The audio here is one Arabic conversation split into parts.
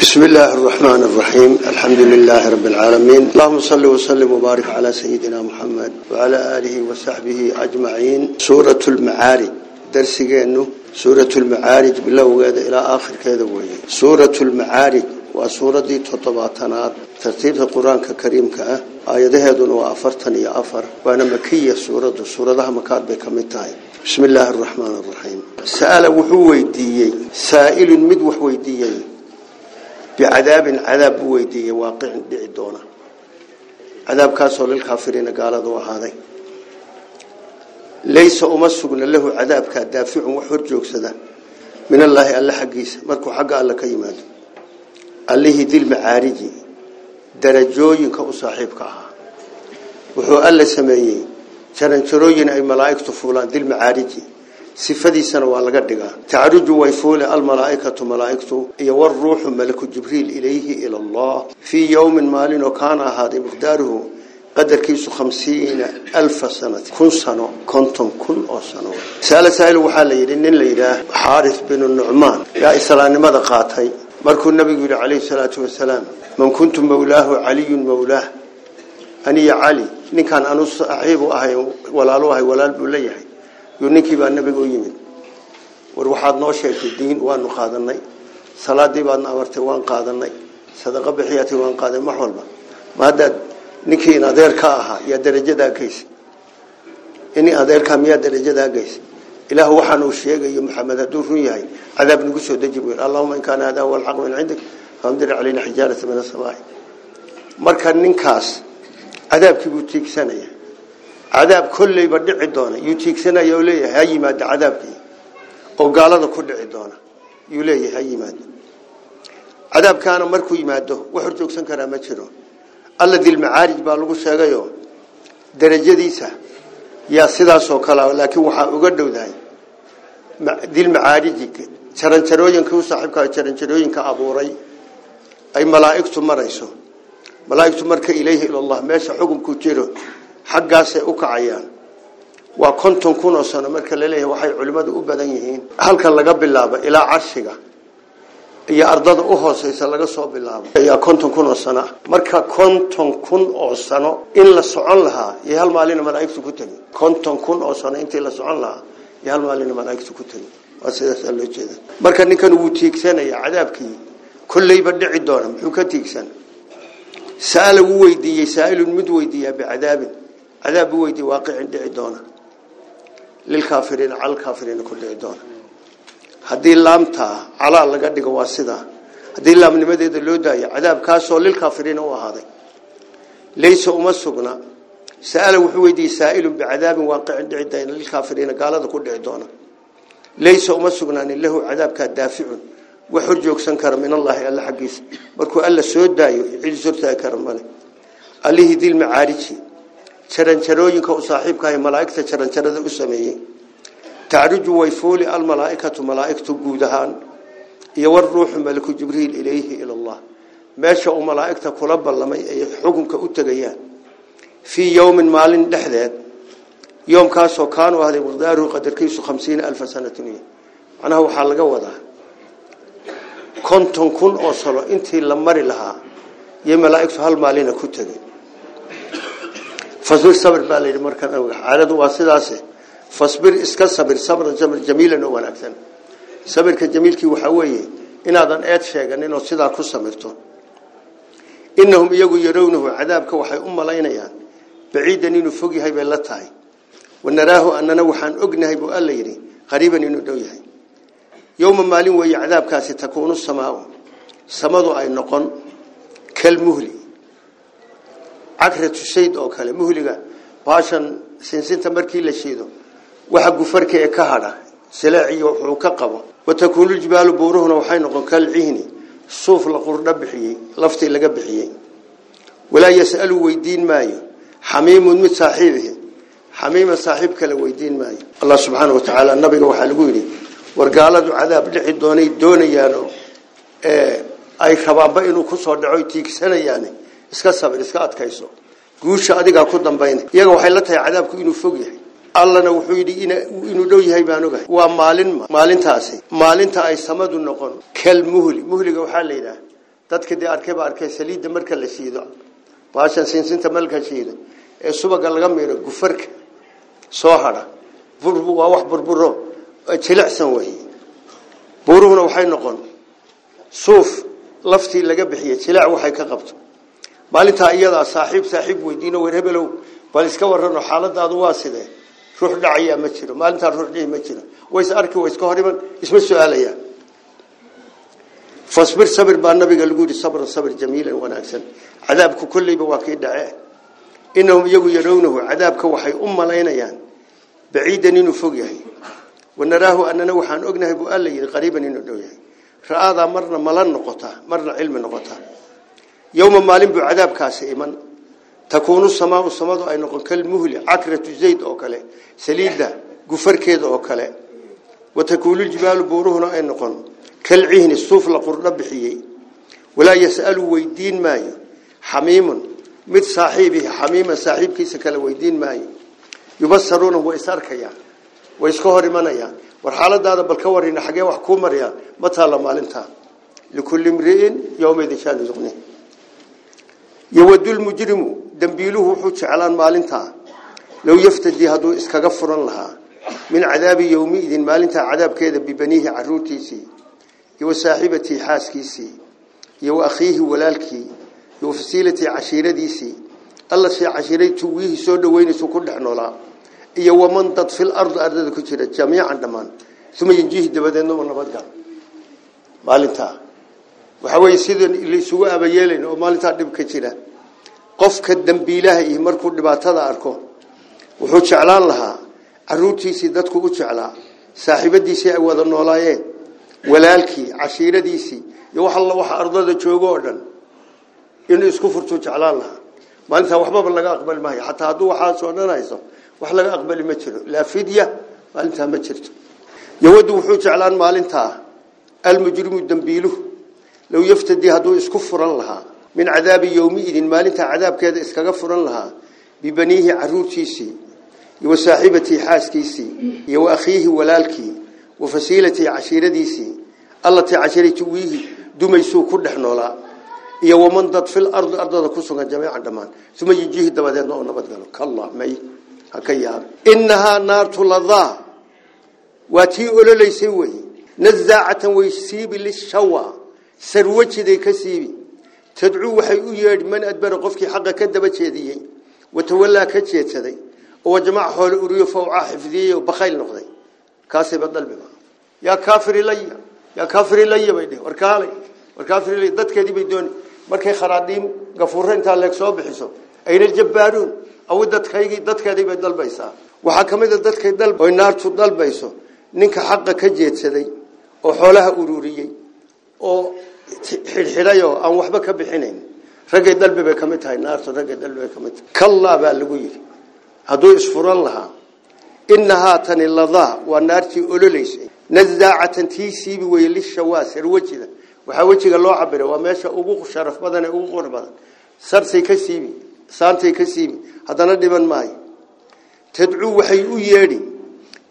بسم الله الرحمن الرحيم. الحمد لله رب العالمين. اللهم صل وسلم وبارك على سيدنا محمد وعلى آله وصحبه أجمعين. سورة المعارج. درسينه سورة المعارج بالله إلى آخر كذا وهي. سورة المعارج. وسورة تطبعتنات ترتيب القرآن الكريم كأه آياته دون وأفرتني أفر. وأنا مكية سورة. سورة مكان بكمتاي. بسم الله الرحمن الرحيم. سأل وحوي ديي. سائل مد وحوي ديي. bicadaabin cadaab buu weydiiyey waaqicin dhici doona. Cadaabkaasoo lilkaafiriina gaaladu ahaaday. Laysa uma sugna lahu cadaabkaa daaficun wax hor joogsada min allaahi alle xaggiisa markuu xagga alle ka yimaado. Allihii dilmacaariji darajooyinka u saaxiibka ahaa. Wuxuu alle sameeyey jaranjarooyin ay malaa'igtu fuulaan dilmacaariji dhigaa tacruju way fuule almalaaikatu malaaiktu iyo waruuxu malaku jibriil ilayhi ila allah fii yowmin maalin oo kaana ahaaday miqdaaruhu qadarkiisu khamsiina alfa sanati kun sano konton kun oo sano saala saa'il waxaa la yidhi nin la yidhaah xaaris binu nucmaan yaa islaamnimada qaatay markuu nabigu yidhi calayhi salaatu wasalaam man kuntu mawlaahu caliyun mawlaah aniya cali ninkaan anu saaxiibu ahay walaalu ahay walaal buu leeyahay ninkii baa nabiga u yimid. War waxaad noo sheegtay diin waanu qaadanay salaadii baadna amartay waan qaadanay sadaqa bixiyatay waan qaadanay wax walba. Ma haddaad ninkii in adeer ka ahaa yaa darajadaa geysa ini adeerkaa miyaa darajadaa geysa ilaahu waxaan uu sheegayo maxamed hadduu run yahay cadaab nagu soo deji buu allahuma in kaana hada huwa alxaq min cindik famdir calayna xijaarata min asamaa'i marka ninkaas cadaabkii buu tiigsanaya cadaab kolleyba dhici doona. Yuu tiigsanaya oo leeyahay ha yimaado cadaabkii. Oo gaalada ku dhici doona. Yuu leeyahay ha yimaado. Cadaabkaana markuu yimaado wax horjoogsan karaa ma jiro. Alla dilmacaarij baa lagu sheegayo darajadiisa yaa sidaasoo kale laakiin waxaa uga dhowdahay. Dilmacaariji jaranjarooyinka u saaxiibka jaranjarooyinka abuuray. Ay malaa'igtu marayso. Malaa'igtu marka ilayhi ilallah meesha xukunku jiro xaggaasay u kacayaan waa konton kun oo sano marka la leeyahay waxay culimmadu u badan yihiin halkan laga bilaabo ilaa carshiga iyo ardada u hooseysa laga soo bilaabo ayaa konton kun oo sano marka konton kun oo sano in la socon lahaa iyo hal maalina malaa'igtu ku tegi konton kun oo sano intii la socon lahaa iyo hal maalina malaa'igtu ku tegi waa sidaasaa loo jeeda marka ninkan wuu tiigsanaya cadaabkii kolleyba dhici doona muxuu ka tiigsan sa'ala wuu weydiiyey saa'ilun mid weydiiyaa bicadaabin عذاب ويدي واقع دعي دونا للكافرين على الكافرين كل دعي دونا هذه اللامتا على لغا دغه واسدا هذه اللام نمديد لو داي عذاب كاسو للكافرين هو هذا. ليس امسغنا سأل وحويدي سائل بعذاب واقع دعي دونا للكافرين قالده كل دعي دونا ليس امسغنا له عذاب كدافع وحرجوكسن كر من الله إلا حقيس. alla soo daayo cid surtaa karmale alihi dil maariji ah taariju way fuuli al malaa'ikatu malaa'iktu guud ahaan iyo war ruuxu malaku jibriil ilayhi ila allah meesha uu malaa'ikta kula ballamay ay xukunka u tagayaan fi yawmin maalin dhexdeed yoomkaas oo kaanu ahday miqdaaru qadarkiisu 50000 sanatun macnaha waxa laga wadaa konton kun oo sano intii la mari lahaa iyo malaa'iktu hal maalina ku فاصبر صبر بالي مركن عادته واسداسه فاصبر اسك صبر صبر جميل جميلا وناكسن صبر كجميل كي weeye inaadan eed sheegan inuu sida ku samirto innahum iyagu yarawnahu cadaabka waxay u malaynayaan baciidan inuu fog yahay bay la tahay wanaraahu annana waxaan ognahay buu alla yiri qariiban inuu dhow yahay yawma maalin way cadaabkaasi takuunu samaa samadu ay noqon kal muhli cakratu shayd oo kale muhliga baashan sinsinta markii la shiido waxa gufarka ee ka hadha silaaciyo wuxuu ka qabo watakuunu jibaalu buuruhuna waxay noqon kal cihni suuf la qurdha bixiyey laftii laga bixiyey walaa yasalu weydiin maayo xamiimun mid saaxiibihi xamiima saaxiib kale weydiin maayo allah subxaanahu wa tacaala nabiga waxaa lagu yidhi wargaaladu cadaab dhici doonay doonayaano ay rabaanba inuu ku soo dhaco tiigsanayaan iska sabir iska adkayso guusha adiga ku dambaynay iyaga waxay la tahay cadaabku inuu fog yahay allana wuxuu yidhi inuu dhow yahay baan ogahay waa maalin maalintaasi maalinta ay samadu noqon kal muhli muhliga waxaa la yidhaah dadka dee arkay baa arkay saliidda marka la shiido baashan sinsinta malka shiido ee subaga laga miiro gufarka soo hadha waa wax burburo jilicsan wey buuruhuna waxay noqon suuf laftii laga bixiyey jilic waxay ka qabto maalintaa iyadaa saaxiib saaxiib weydiino weer hebelow bal iska warrano xaaladaadu waa sidee ruux dhacayaa ma jiro maalintaa ruux dhihi ma jiro ways arki way iska hor iman isma su-aalayaan fasbir sabir baa nabiga lagu yidhi sabran sabir jamiilan wanaagsan cadaabku kolleyba waa kii dhace inahum iyagu yarawnahu cadaabka waxay u malaynayaan baciidan inuu fog yahay wanaraahu anana waxaan ognahay buu alla yidhi qariiban inuu dhow yahay ra'aadaa marna mala noqotaa marna cilmi noqotaa يوم ما لين بعذاب كاسئما تكون السماء السماء أي نقول كل مهلة. عكرة زيد أو كله سليدة قفر كيد أو كله وتكون الجبال بورهنا أي نقول. كل عين الصوف لقرب حيي ولا يسأل ويدين ماي. حميم. مت صاحبه. حميم صاحب كيس كله ويدين ماي. يبصرونه ويسار كيا. ويسكهر منايا. والحالة ده ده بالكوارين حاجة وحكومة ريا. ما تعلم علمتها لكل مرئ يوم يدشان يزقنه wuxuu jeclaan maalintaa low yaftadii hadduu iskaga furan lahaa min cadaabi yowmiidin maalintaa cadaabkeeda bibaniihi caruurtiisii iyo wa saaxibatii xaaskiisii iyo wa akhiihi walaalkii iyo wa fasiilatii cashiiradiisii alla shay cashiiray tuwiihii soo dhaweynaysu ku dhex noolaa iyo waman dad fil ardi ardada ku jira jamiican dhammaan uma yanjihi dabadeedna u nabadgal maalintaa waxaa weeye sida laysugu abayeelayn oo maalintaa dhib ka jira qofka dembiilaha iyo markuu dhibaatada arko wuxuu jeclaan lahaa caruurtiisii dadku u jeclaa saaxiibadiisii ay wada noolaayeen walaalkii cashiiradiisii iyo wax alla waxa ardada joogo oo dhan inuu isku furtuu jeclaan lahaa maalintaa waxbaba laga aqbali maayo xataa hadduu waxaasoo dhan hayso wax laga aqbali ma jiro laa fidya maalintaa ma jirto yawadu wuxuu jeclaan maalintaa almujrimu dembiiluhu min cadaabi yowmiidin maalintaa cadaabkeeda iskaga furan lahaa bibaniihi caruurtiisii iyo wa saaxibatii xaaskiisii iyo wa akhiihi walaalkii wa fasiilatii cashiiradiisii allatii cashiiray tuwiihi dumaysuu ku dhex noolaa iyo waman dad fil ardi ardada ku sugan jamiican dhammaan uma yinjihi dabadeedna oo nabadgalo kalla may haka yaab innahaa naartu ladaa waa tii ololaysay wey nazaacatan way siibi lishawa sarwajiday ka siibi tadcuu waxay u yeedhi man adbara qofkii xaqa ka daba jeediyey watawallaa ka jeedsaday oo jamac xoole uriyo fawcaa xifdiyey oo bakhayl noqday kaasayba dalbiba yaa kaafir ilaya yaa kaafir ilaya bay dheh war kaalay war kaafir ilaya dadkeedii bay dooni markay kharaadiim gafuurra intaa leeg soo bixiso ayna jabbaaruun awi dadkaygii dadkeedii bay dalbaysaa waxaa ka mid a dadkay dal oy naartu dalbayso ninka xaqa ka jeedsaday oo xoolaha ururiyey oo xidhxidhay oo aan waxba ka bixinayn raggay dalbi bay ka mid tahay naartu raggay dalbi bay ka mid tahay kallaa baa lagu yidhi hadduu isfuran lahaa innahaa tani ladaa waa naartii ololaysay nazaacatan tii siibi weye lishawaa sarwejida waxaa wejiga loo cabira waa meesha ugu sharaf badan ee ugu qor badan sarsay ka siibi saantay ka siibi haddana dhiban maayo tadcuu waxay u yeedhi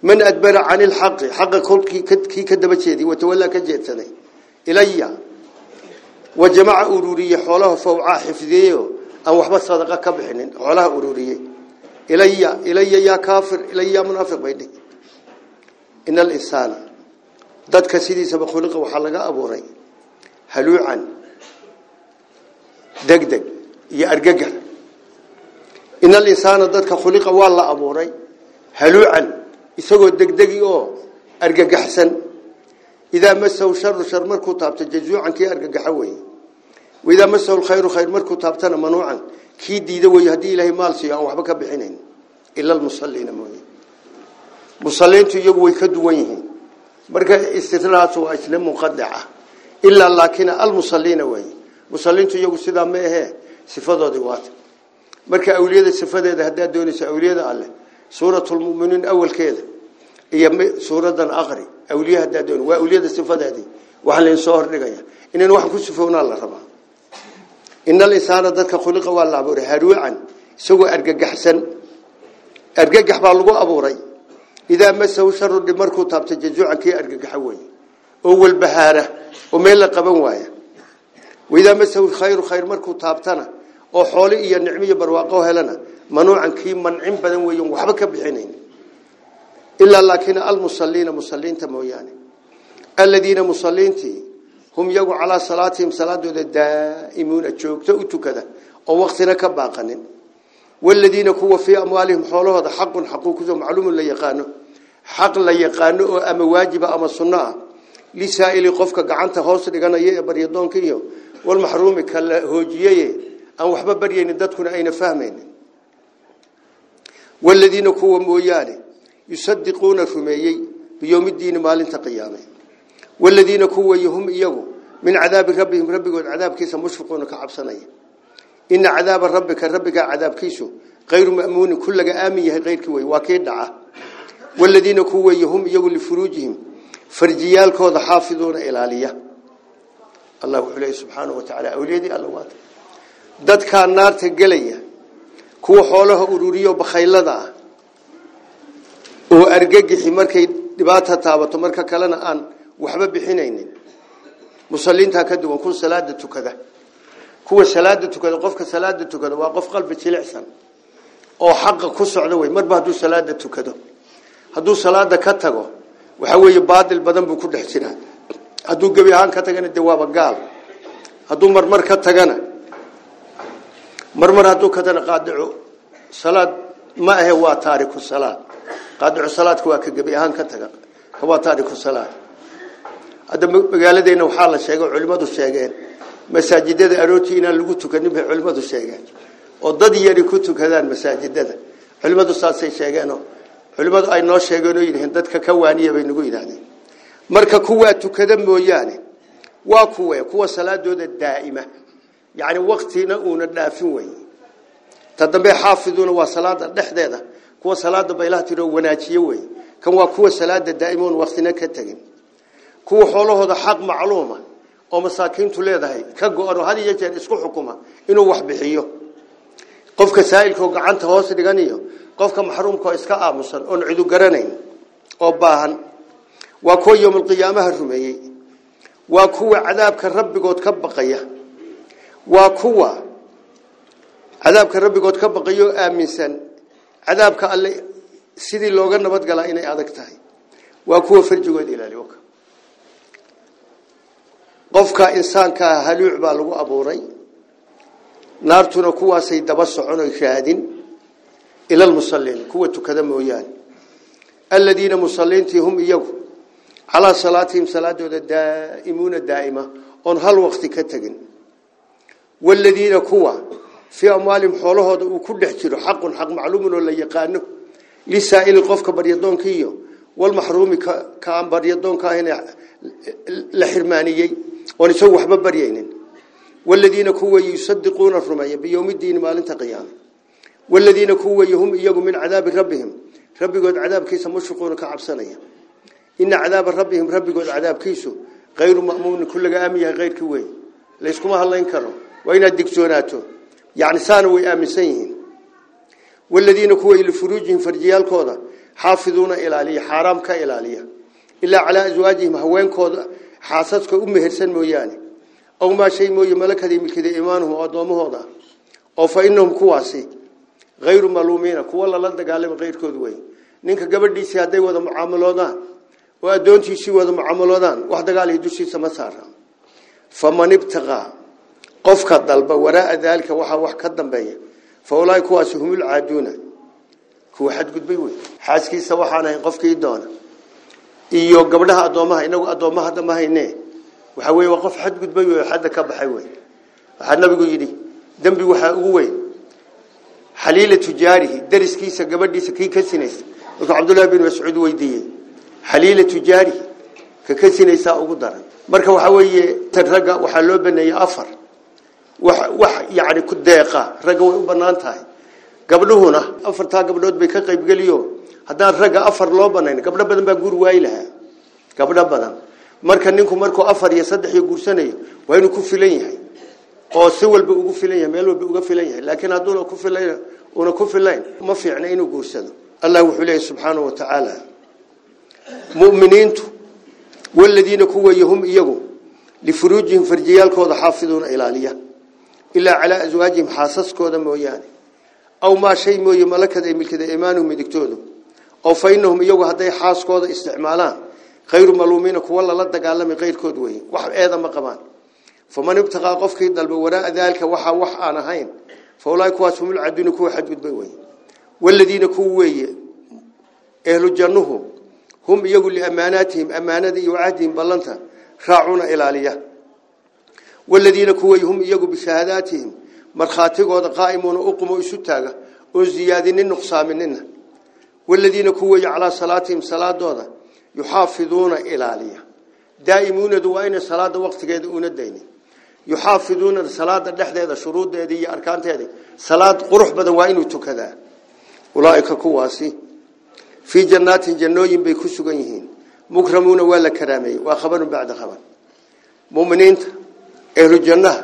man adbara cani lxaqi xaqa kolkii kii ka daba jeediy watawallaa ka jeedsaday إليا وجمع أروري حوله فوعا حفظية. أو وحبة صدقة كبحنين. حوله أروري إليا إليا يا كافر. إليا منافق بينك إن الإنسان. داد كسيدي سبخلق وحلق أبوري هلوعا. دق دق. يا أرققر. إن الإنسان داد كخلق والله أبوري هلوعا. يسوق دق دق أرققر حسن isagoo degdegi oo argagaxsan idaa masahu sharu shar markuu taabto jazuucan kii argagaxa wey waidaa masahu lkhayru khayr markuu taabtana manuucan kii diida wey haddii ilaahay maal siiyo aan waxba ka bixinayn ila lmusaliina mooye musaliintu iyagu way ka duwan yihiin marka istinaas waa isla muqadaca ilaa laakina almusaliina wey musaliintu iyagu sidaa ma ahee sifadoodii waata marka awliya haddaad doon waa awliyada sifadeedii waxaa laydin soo hordhigaya inaan waxaan ku sifownaa la rabaa ina alinsaana dadka khuliqa waa la abuuray haruucan isagoo argagaxsan argagax baa lagu abuuray idaa masahu sharu dhib markuu taabtay jazuucan kii argagaxa wey oo walbahaara oo meel la qaban waaya waidaa masahu khayru khayr markuu taabtana oo xoole iyo nicmo iyo barwaaqo helana manuucan kii mancin badan weeyan waxba ka bixinayn almusalliina musalliinta mooyaane aladiina musalliintii hum yagu calaa salaatihim salaadooda daa'imuuna joogto u tukada oo waqtina ka baaqanin والذين كوا في أموالهم حولها حق حق كذا معلوم لا يقانو حق لا يقانو أما واجب أما سنة لسائل قفك قعنت هوس دغنا بريدون كيو والمحروم كلا هوجية أن وحبا بريين ددكن أين فاهمين والذين كوا موياني. يصدقون رميي بيوم الدين مال قيامه. والذين كوا يهم إياه من عذاب ربهم ربهم عذاب كيس مشفقون كعبسنين إن عذاب ربك ربك عذاب كيسو غير مأمون كل آمن غير كوي واكيد دعا. والذين كوي هم يقول لفروجهم فرجيال كود حافظون إلالية. الله عليه سبحانه وتعالى أوليدي الله وات دد كان نار تقلية كو حوله أروريو بخيلة oo argagixi markay dhibaata taabato marka kalena aan waxba bixinaynin musalliinta ka duwan kun salaada tukada kuwa salaada tukada qofka salaada tukada waa qof qalbi jilicsan oo xaq ku socdo way marba haduu salaada tukado haduu salaada ka tago waxa weeye baadil badan buu ku dhex jiraa haduu gabi ahaan ka tagana dawaaba gaal haduu marmar ka tagana marmar haduu ka tagana qaadico salaad ma ahe waa taariku salaad qaadico salaadku waa ka gabi ahaan ka taga waa taariku salaad hadda magaaladeena waxaa la sheegay culimadu sheegeen masaajidada arooti inaan lagu tukanin bay culimadu sheegeen oo dad yari ku tukadaan masaajidada culimadu saasay sheegeen oo culimadu ay noo sheegeen oo yidhaheen dadka ka waaniya bay nagu yidhaahdeen marka kuwaa tukada mooyaane waa kuwe kuwa salaadooda daa'ima yacni waqtina uuna dhaafin weyn ta dambe xaafiduuna waa salaada dhexdeeda kuwa salaada baylaha tiro wanaajiyo wey kan waa kuwa salaada daa'imoon waqtina ka tagin kuwa xoolahooda xaq macluuma oo masaakiintu leedahay ka go'ano had iyo jeer isku xukuma inuu wax bixiyo qofka saa'ilka gacanta hoos dhiganiyo qofka maxruumka iska aamusan oo cidu garanayn oo baahan waa kuwa yawmal qiyaamaha rumeeyay waa kuwa cadaabka rabbigood ka baqaya waa kuwa cadaabka rabbigood ka baqayo aaminsan sidii looga nabad galaa inay adag tahay waa kuwa farjigood ilaaliyo qofka insaanka haluuc baa lagu abuuray naartuna kuwaasay daba socon oo raadin ila almusalliin kuwa tukada mooyaan alladina musalliintii hum iyagu calaa salaatihim salaadooda daa'imuuna daa'ima oon hal waqti ka tegin waladiina kuwa ku dhex jiro xaqun xaq macluumun oo la yaqaano lisaa'ili qofka baryadoonka iyo walmaxruumi ka aan baryadoonka ahayna la xirmaaniyey oon isagu waxba baryaynin والذين كوا يصدقون الرمي بيوم الدين ما لنت قيامه والذين كوا هم يجوا من عذاب ربهم. ربي قد عذاب كيس مشفقون كعبسنيا إن عذاب ربهم ربي قد عذاب كيسو غير مأمون كل قامية غير كوي. ليسكم الله ينكروا وين الدكتوراتو. يعني سانوا ويأمسين والذين كوا لفروجهم فرجيال كودا حافظون إلى لي حرام كإلى لي إلا على أزواجهم هوين كودا حاسسك أم هرسن موياني. أو ما شيء موي ملك هذه ملك إيمانهم وأدومه هذا. أو فإنهم كواسي. غير ملومين كوا الله لا دقالهم غير كذوي نينك قبل دي سيادة وذا معاملودان وأدون تيسي وذا معاملودان واحد قال يدوسي سمسارا. ابتغى قفك الضلبة وراء ذلك وحا وح كدن بيه فأولاي كواسي هم العادون كوا حد قد بيوي حاسكي سواحانا قفك يدون iyo gabdhaha adoomaha inagu adoomaha hadda ma haynee waxa weeye waa qof xad gudbay oo xadda ka baxay weey waxa nabigu yiri dambi waxa ugu weyn xaliila tujaarihi dariskiisa gabadhiisa kii ka sinaysa wuxuu Abdullah bin Mas'ud weydiiyay xaliila tujaarihi ka ka sinaysa ugu daran marka waxa weeye raga waxa loo baneeyay afar wax wax yaani ku deeqa raga way u bannaan tahay. Gabdhuhuna afarta gabdhood bay ka qayb galiyo haddaan raga afar loo banayn gabdho badan baa guur waay lahaa. Gabdho badan. Marka ninku markuu afar iyo saddex iyo guursanayo waa inuu ku filan yahay. Oo si walba ugu filan yahay meel walba uga filan yahay. Laakiin hadduuna ku filayn una ku filayn ma fiicna inuu guursado. Allah wuxuu leeyahay subxaanahu wa tacaala mu'miniintu waladiina kuwa yahum iyagu lifuruujihim farjiyaalkooda xaafiduuna ilaaliya ilaa calaa aswaajihim xaasaskooda mooyaane aw maa shay mooye malakad ay milkada imaanuhu midigtoodu oo fa inahum iyagu hadday xaaskooda isticmaalaan khayru maluumiina kuwa lala dagaalamay kayrkood weye wax eeda ma qabaan faman ibtaqaa qofkii dalba waraaa daalika waxaa wax aan ahayn fa ulaahi kuwaas humulcaduuna kuwa xadgudbay weye waladiina kuwa weeye ehlu jannuhu hum iyagu liamaanaatihim amaanada iyo cahdihim ballanta raacuuna ilaaliya والذين كويهم يجو بشهاداتهم مرخاتق وقائمون أقموا إشتاقة وزيادين النقصة مننا والذين كوي على صلاتهم صلاة دوضة يحافظون إلى عليا دائمون دوائن صلاة وقت قيدون الدين. يحافظون صلاة اللحظة هذا شروط هذه أركانت هذه صلاة قرح بدوائن وتكذا. أولئك كواسي. في جنات جنوين بيكسوا قيهين. مكرمون ولا كرامي وخبر بعد خبر. مؤمنين karaameeyey waa khabarun bacda khabar muminiinta ehlu jannaha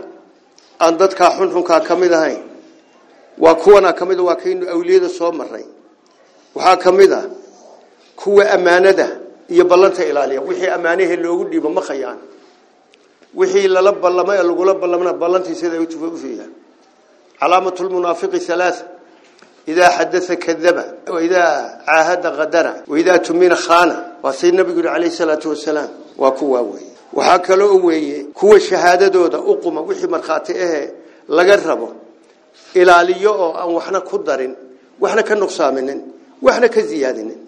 aan dadkaa xunxunkaa ka mid ahayn waa kuwanaa ka mid waa kaynu awliyada soo maray waxaa ka mid a kuwa ammaanada iyo ballanta ilaaliya wixii ammaanahee loogu dhiibo ma khayaan wixii lala ballama ee lagula ballamana ballantii siday u tufufiyaan calaamatu lmunaafiqi halaaa idaa xadaa kadaba waidaa caahada qadara waidaa tumina khana waa say nabigu yiri calayhi salaatu wasalaam waa kuwaa weeye waxaa kaloo weeye kuwa shahaadadooda u quma wixii markhaati ahee laga rabo ilaaliyo oo aan waxna ku darin waxna ka nuqsaaminin waxna ka ziyaadinin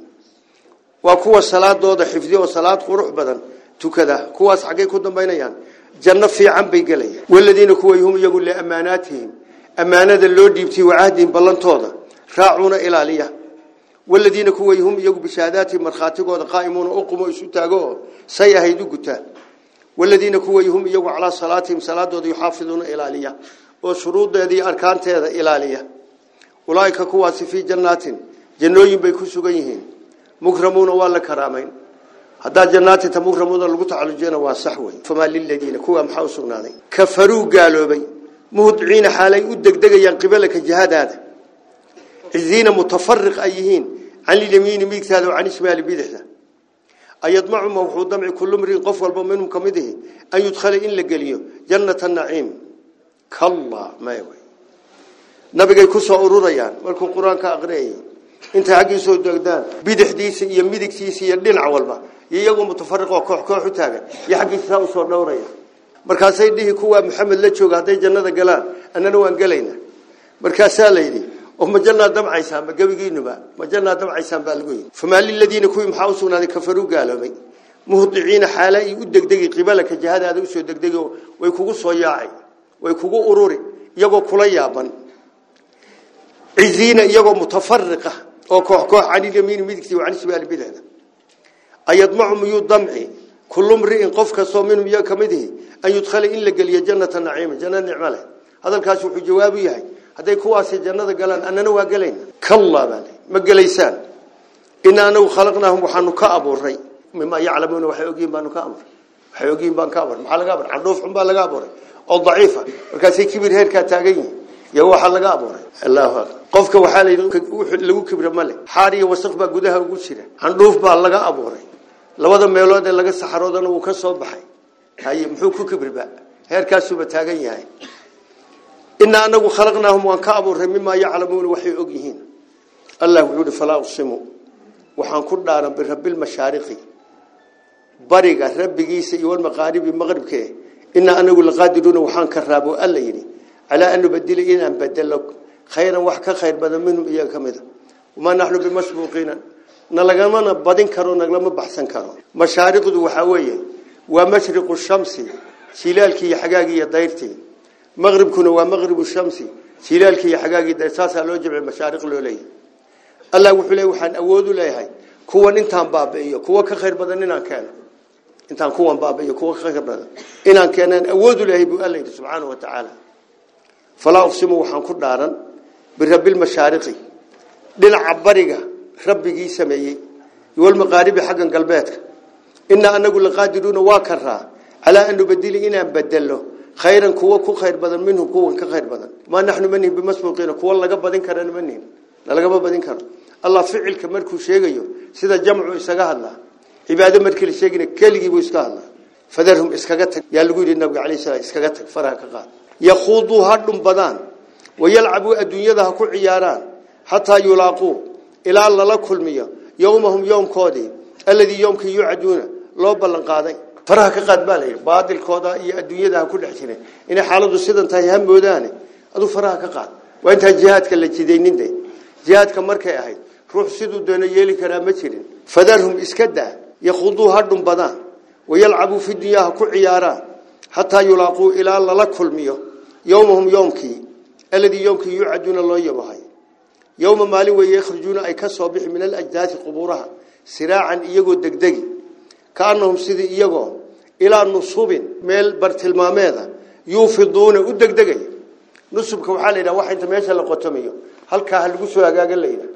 waa kuwa salaadooda xifdiyo oo salaad qurux badan tukada kuwaas xaggay ku dambaynayaan janno fiican bay gelayaan waladiina kuway hum iyagu liamaanaatihim ammaanada loo dhiibtay wacahdihim ballantooda raacuuna ilaaliya waladiina kuway hum iyagu bishahaadaatihim markhaatigooda qaa'imuuna uqumo isu taago say ahayd u gutaan والذين كويهم يجوا على صلاتهم صلاته يحافظون إلالية وشروط ذي أركان هذا إلالية. أولئك كواس في جنات جنوين بيكسوا جيهين مكرمون ولا كرامين. هذا جنات تمكرمون القطع على الجنة وصحوين فما للذين كوا محاوسون هذا كفروا قالوا بي مهدعين حالي أدك دقيا قبلك الجهاد هذا. الذين متفرق أيهين عن اليمين ميكس هذا وعن شمال بيدهذا kullu mriin qof walba minhum ka mid ihi an yudkhala in la geliyo jannata naciim kalla maya wey nabigay ku soo ururayaan markuu qur-aanka aqriyayay intay xaggiisoo degdaan bidixdiisa iyo midigtiisa iyo dhinac walba iyo iyagoo mutafariqoo koox koox u taagan iyo xaggiisa usoo dhowraya markaasay dhihi kuwaa maxamed la jooga hadday jannada galaan annana waan gelayna markaasaa la damcaysaan ma gebigiinuba ma jannaa damcaysaan baa lagu yidhi famaa liladiina kuwii maxaa u sugnaaday kafaruu gaaloobay muhdiciina xaala ay u degdegi qibalaka jihadaada usoo degdegi way kugu soo yaacay way kugu ururi iyagoo kula yaaban ciziina iyagoo mutafariqa oo koox koox canilyamiini midigtii wa canishimaali bidixda ayadmacu miyuu damci kullu mri'in qof kastoo minhum iyaga ka mid ihi an yudkhala in la geliyo jannata naciima janna nicmo leh hadalkaasi wuxuu jawaabu yahay abuuray mima yaclamuuna waxay ogyihin baanu ka abuuray waxay ogyihin baan ka abuuray maxaa laga abuuray candhuuf xun baa laga abuuray oo daciifa markaasay kibir heerkaa taagan yihin iyo waxaa laga abuuray allahu akbar qofka waxaa la yidhi lagu kibra male xaar iyo wasaq baa gudaha ugu jira candhuuf baa laga abuuray labada meelood ee laga saxaroodana wuu ka soo baxay haye muxuu ku kibriba heerkaasuba taagan yahay inaa anagu khalaqnaahum waan ka abuuray mimaa yaclamuuna waxay og yihiin allah wuxuu ihi falaa uqsimu waxaan ku dhaaran birabbilmashaariqi bariga rabbigiisa iyo walmaqaaribi maqribke inaa anagu laqaadiruuna waxaan ka raabo alla yidhi calaa an nubadila inaan bedelo khayran wax ka khayr badan minhum iyaga ka mida wamaa naxnu bimasbuuqiina nalagamana badin karo naglama baxsan karo mashaariqdu waxaa weeye waa mashriqu shamsi silaalkii iyo xagaagii iyo dayrtii مغرب كنا ومغرب الشمس. سيلالك يا حقاقي دساسا لو جمع مشارق لولي الله وحلي وحن أودوا لي هاي. كوان أنت عم بابي كون كخير بدن إنا كان. أنت عم كون بابي كون كخير بدن. إنا كان أودوا لي بقلي سبحانه وتعالى. فلا أقسم وحن كدارا بالرب المشارقي دل عبرجة رب جي سمي والمقارب حقا قلبتك إن أنا أقول قادرون واكرها على أن نبدل إنا بدله خيرا كوا كو خير بدن منه كوا كخير بدن. ما نحن منه بمسبوقين كوا الله جب بدن كرنا منه لا لا جب بدن كرنا الله فعل كمرك وشيء جيو سيدا جمع إسقاه الله. إبعاد مرك الشيء جن كل جيب إسقاه الله. فدرهم إسقاتك يلقوا للنبي عليه السلام إسقاتك فرها كقال يخوضوا هادم بدن. ويلعبوا الدنيا ذا كل عياران. حتى يلاقوا. إلى الله كل مية. يومهم يوم كودي. الذي يوم كي يعدونه لا بلن قادين faraha ka qaad baa layidhi baadilkooda iyo adduunyada ha ku dhex jireen inay xaaladu sidan tahay ha moodaane aduu faraha ka qaad waa intaan jihaadka la jidaynin de jihaadka markay ahayd ruux siduu doono yeeli karaa ma jirin fadarhum iska daa yakhuduu ha dhumbadaan wayalcabuu fi dunyaa ha ku ciyaaraan xataa yulaaquu ilaa lala kulmiyo yowmahum yoomkii alladii yoomkii yuucaduuna loo yabahay yowma maalin weeye yakhrujuuna ay ka soo bixi min alajdaasi qubuuraha siraacan iyagoo degdegi kaanahum sidii iyagoo ilaa nusubin meel bartilmaameeda yuufiduuna u degdegaya nusubka waxaa la yidhaha wax inta meesha la qotomiyo halkaa ha lagu soo hagaagan la yidhaha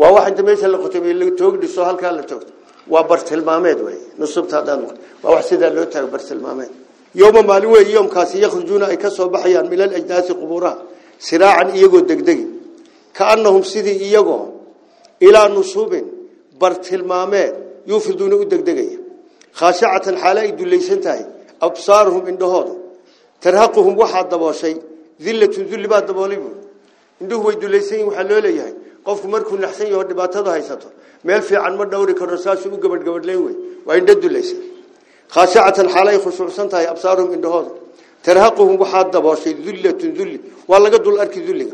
waa wax inta meesha la qotomiyo la toog dhiso halkaa la toogto waa bartilmaameed wey nusubta haddaan waa wax sidaa loo taago bartilmaameed yowma maalin weeye yoomkaasi yakhrujuuna ay ka soo baxayaan min alajdaasi qubuuraha siraacan iyagoo degdegi kaanahum sidii iyagoo ilaa nusubin bartilmaameed yuufiduuna u degdegaya خاشعة حالي دولي سنتهي أبصارهم إن دهود ترهقهم واحد دباشي ذلة ذل بعد دبالي إن ده هو دولي سين وحلولي هاي قف مركون لحسين يهود باتضه هاي سطر. مال في عن مر دوري كرساس شو قبل قبل ليوي وين دد دولي خاشعة حالي خشوع سنتهي أبصارهم إن دهود ترهقهم واحد دباشي ذلة ذل والله قد دول أركي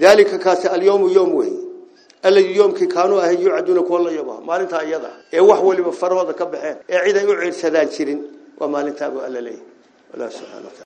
ذلك كاس اليوم يوم kaanuu ahay yuucaduuna kuwa la yaba maalintaa iyada ee wax waliba farahooda ka baxeen ee cid ay u ciirsadaan jirin waa maalintaabu alla leeyahy wallah subxana wataala